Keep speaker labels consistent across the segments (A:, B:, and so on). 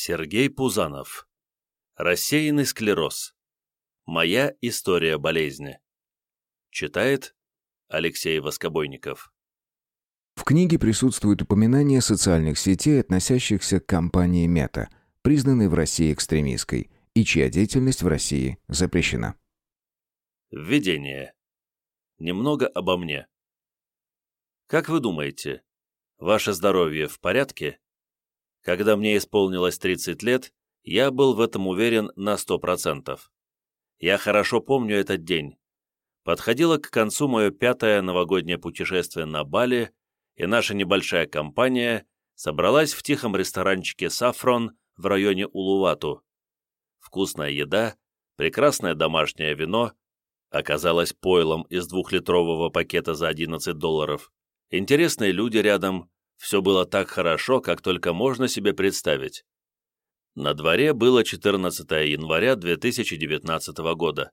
A: Сергей Пузанов. Рассеянный склероз. Моя история болезни. Читает Алексей Воскобойников.
B: В книге присутствует упоминание социальных сетей, относящихся к компании Мета, признанной в России экстремистской, и чья деятельность в России запрещена.
A: Введение. Немного обо мне. Как вы думаете, ваше здоровье в порядке? Когда мне исполнилось 30 лет, я был в этом уверен на 100%. Я хорошо помню этот день. Подходило к концу мое пятое новогоднее путешествие на Бали, и наша небольшая компания собралась в тихом ресторанчике «Сафрон» в районе Улувату. Вкусная еда, прекрасное домашнее вино, оказалось пойлом из двухлитрового пакета за 11 долларов, интересные люди рядом, все было так хорошо, как только можно себе представить. На дворе было 14 января 2019 года,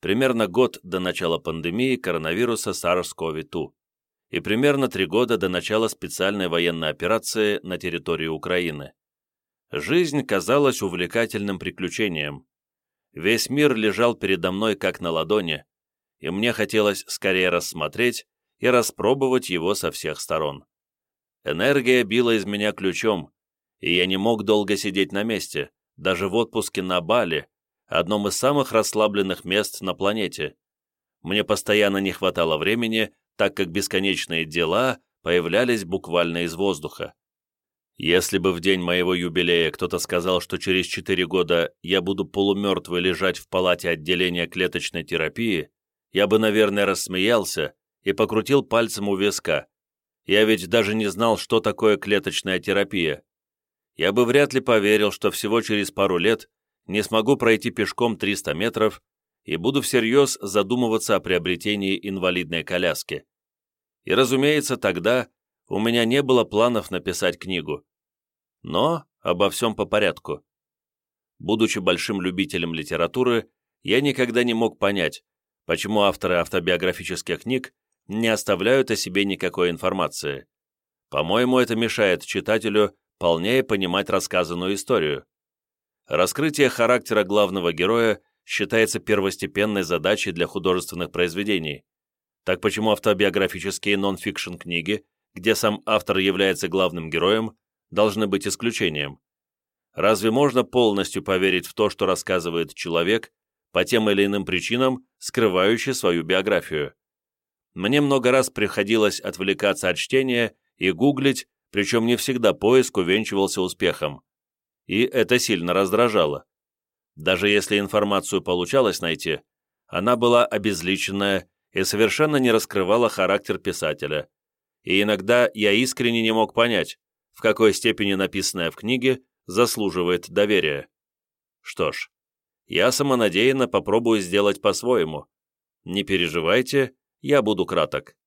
A: примерно год до начала пандемии коронавируса SARS-CoV-2 и примерно три года до начала специальной военной операции на территории Украины. Жизнь казалась увлекательным приключением. Весь мир лежал передо мной как на ладони, и мне хотелось скорее рассмотреть и распробовать его со всех сторон. Энергия била из меня ключом, и я не мог долго сидеть на месте, даже в отпуске на Бали, одном из самых расслабленных мест на планете. Мне постоянно не хватало времени, так как бесконечные дела появлялись буквально из воздуха. Если бы в день моего юбилея кто-то сказал, что через четыре года я буду полумертвый лежать в палате отделения клеточной терапии, я бы, наверное, рассмеялся и покрутил пальцем у виска, я ведь даже не знал, что такое клеточная терапия. Я бы вряд ли поверил, что всего через пару лет не смогу пройти пешком 300 метров и буду всерьез задумываться о приобретении инвалидной коляски. И, разумеется, тогда у меня не было планов написать книгу. Но обо всем по порядку. Будучи большим любителем литературы, я никогда не мог понять, почему авторы автобиографических книг не оставляют о себе никакой информации. По-моему, это мешает читателю полнее понимать рассказанную историю. Раскрытие характера главного героя считается первостепенной задачей для художественных произведений. Так почему автобиографические нон-фикшн книги, где сам автор является главным героем, должны быть исключением? Разве можно полностью поверить в то, что рассказывает человек, по тем или иным причинам, скрывающий свою биографию? Мне много раз приходилось отвлекаться от чтения и гуглить, причем не всегда поиск увенчивался успехом. И это сильно раздражало. Даже если информацию получалось найти, она была обезличенная и совершенно не раскрывала характер писателя. И иногда я искренне не мог понять, в какой степени написанное в книге заслуживает доверия. Что ж, я самонадеянно попробую сделать по-своему. Не переживайте, я буду краток.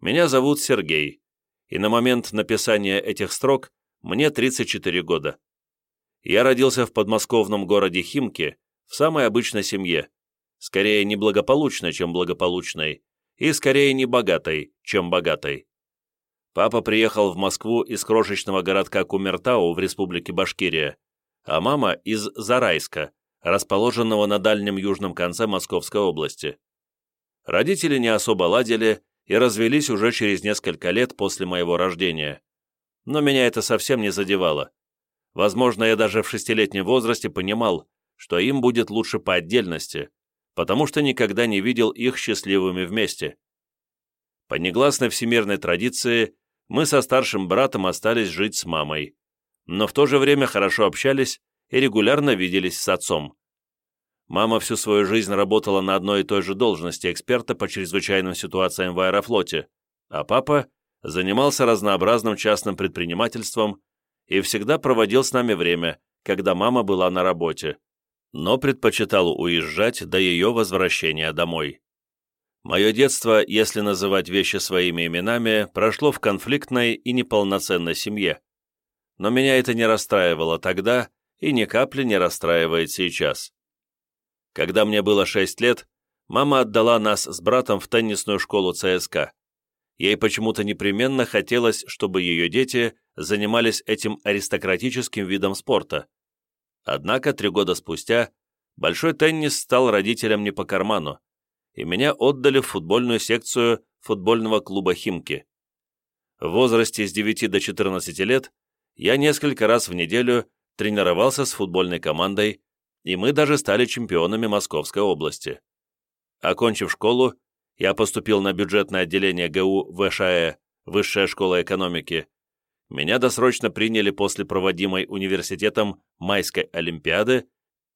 A: Меня зовут Сергей, и на момент написания этих строк мне 34 года. Я родился в подмосковном городе Химки, в самой обычной семье, скорее неблагополучной, чем благополучной, и скорее не богатой, чем богатой. Папа приехал в Москву из крошечного городка Кумертау в республике Башкирия, а мама из Зарайска, расположенного на дальнем южном конце Московской области. Родители не особо ладили и развелись уже через несколько лет после моего рождения. Но меня это совсем не задевало. Возможно, я даже в шестилетнем возрасте понимал, что им будет лучше по отдельности, потому что никогда не видел их счастливыми вместе. По негласной всемирной традиции мы со старшим братом остались жить с мамой, но в то же время хорошо общались и регулярно виделись с отцом. Мама всю свою жизнь работала на одной и той же должности эксперта по чрезвычайным ситуациям в аэрофлоте, а папа занимался разнообразным частным предпринимательством и всегда проводил с нами время, когда мама была на работе, но предпочитал уезжать до ее возвращения домой. Мое детство, если называть вещи своими именами, прошло в конфликтной и неполноценной семье. Но меня это не расстраивало тогда и ни капли не расстраивает сейчас. Когда мне было 6 лет, мама отдала нас с братом в теннисную школу ЦСКА. Ей почему-то непременно хотелось, чтобы ее дети занимались этим аристократическим видом спорта. Однако три года спустя большой теннис стал родителям не по карману, и меня отдали в футбольную секцию футбольного клуба «Химки». В возрасте с 9 до 14 лет я несколько раз в неделю тренировался с футбольной командой, и мы даже стали чемпионами Московской области. Окончив школу, я поступил на бюджетное отделение ГУ ВШЭ, Высшая школа экономики. Меня досрочно приняли после проводимой университетом Майской Олимпиады,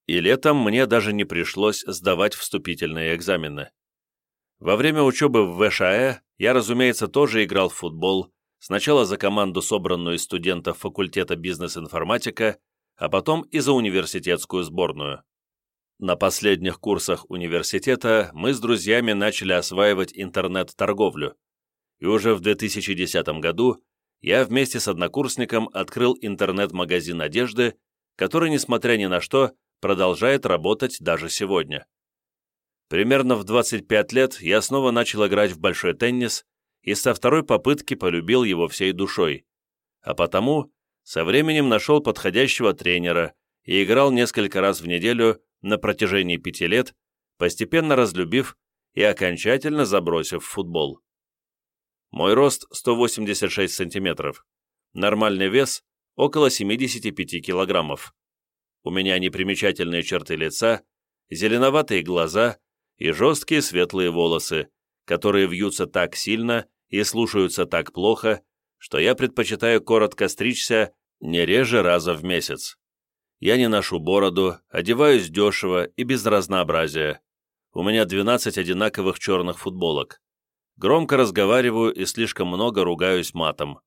A: и летом мне даже не пришлось сдавать вступительные экзамены. Во время учебы в ВШЭ я, разумеется, тоже играл в футбол, сначала за команду, собранную из студентов факультета бизнес-информатика, а потом и за университетскую сборную. На последних курсах университета мы с друзьями начали осваивать интернет-торговлю, и уже в 2010 году я вместе с однокурсником открыл интернет-магазин одежды, который, несмотря ни на что, продолжает работать даже сегодня. Примерно в 25 лет я снова начал играть в большой теннис и со второй попытки полюбил его всей душой, а потому со временем нашел подходящего тренера и играл несколько раз в неделю на протяжении пяти лет, постепенно разлюбив и окончательно забросив футбол. Мой рост 186 сантиметров, нормальный вес около 75 килограммов. У меня непримечательные черты лица, зеленоватые глаза и жесткие светлые волосы, которые вьются так сильно и слушаются так плохо, что я предпочитаю коротко стричься не реже раза в месяц. Я не ношу бороду, одеваюсь дешево и без разнообразия. У меня 12 одинаковых черных футболок. Громко разговариваю и слишком много ругаюсь матом.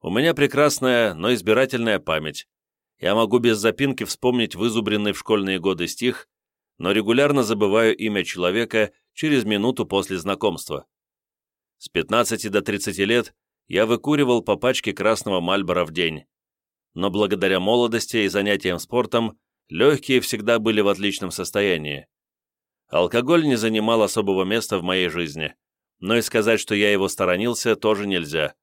A: У меня прекрасная, но избирательная память. Я могу без запинки вспомнить вызубренный в школьные годы стих, но регулярно забываю имя человека через минуту после знакомства. С 15 до 30 лет я выкуривал по пачке красного мальбора в день но благодаря молодости и занятиям спортом легкие всегда были в отличном состоянии. Алкоголь не занимал особого места в моей жизни, но и сказать, что я его сторонился, тоже нельзя.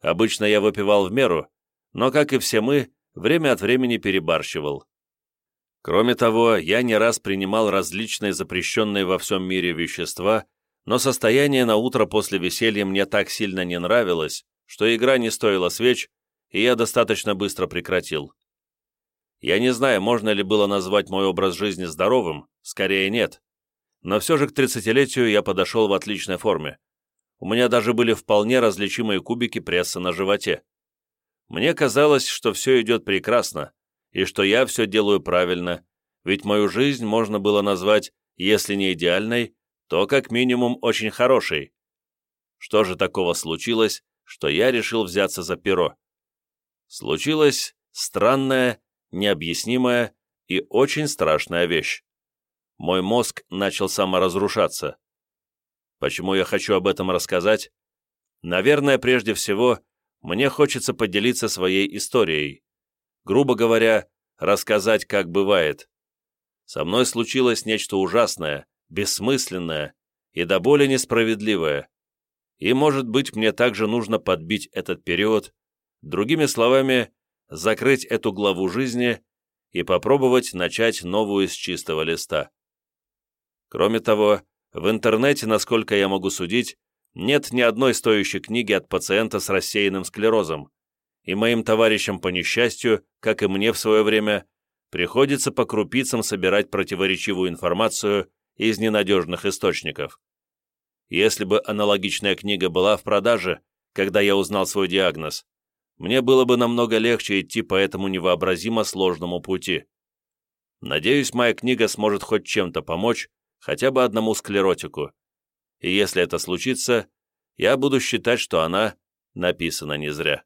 A: Обычно я выпивал в меру, но, как и все мы, время от времени перебарщивал. Кроме того, я не раз принимал различные запрещенные во всем мире вещества, но состояние на утро после веселья мне так сильно не нравилось, что игра не стоила свеч, и я достаточно быстро прекратил. Я не знаю, можно ли было назвать мой образ жизни здоровым, скорее нет. Но все же к тридцатилетию я подошел в отличной форме. У меня даже были вполне различимые кубики пресса на животе. Мне казалось, что все идет прекрасно, и что я все делаю правильно, ведь мою жизнь можно было назвать, если не идеальной, то как минимум очень хорошей. Что же такого случилось, что я решил взяться за перо? случилась странная, необъяснимая и очень страшная вещь. Мой мозг начал саморазрушаться. Почему я хочу об этом рассказать? Наверное, прежде всего, мне хочется поделиться своей историей. Грубо говоря, рассказать, как бывает. Со мной случилось нечто ужасное, бессмысленное и до боли несправедливое. И, может быть, мне также нужно подбить этот период Другими словами, закрыть эту главу жизни и попробовать начать новую с чистого листа. Кроме того, в интернете, насколько я могу судить, нет ни одной стоящей книги от пациента с рассеянным склерозом, и моим товарищам по несчастью, как и мне в свое время, приходится по крупицам собирать противоречивую информацию из ненадежных источников. Если бы аналогичная книга была в продаже, когда я узнал свой диагноз, мне было бы намного легче идти по этому невообразимо сложному пути. Надеюсь, моя книга сможет хоть чем-то помочь, хотя бы одному склеротику. И если это случится, я буду считать, что она написана не зря.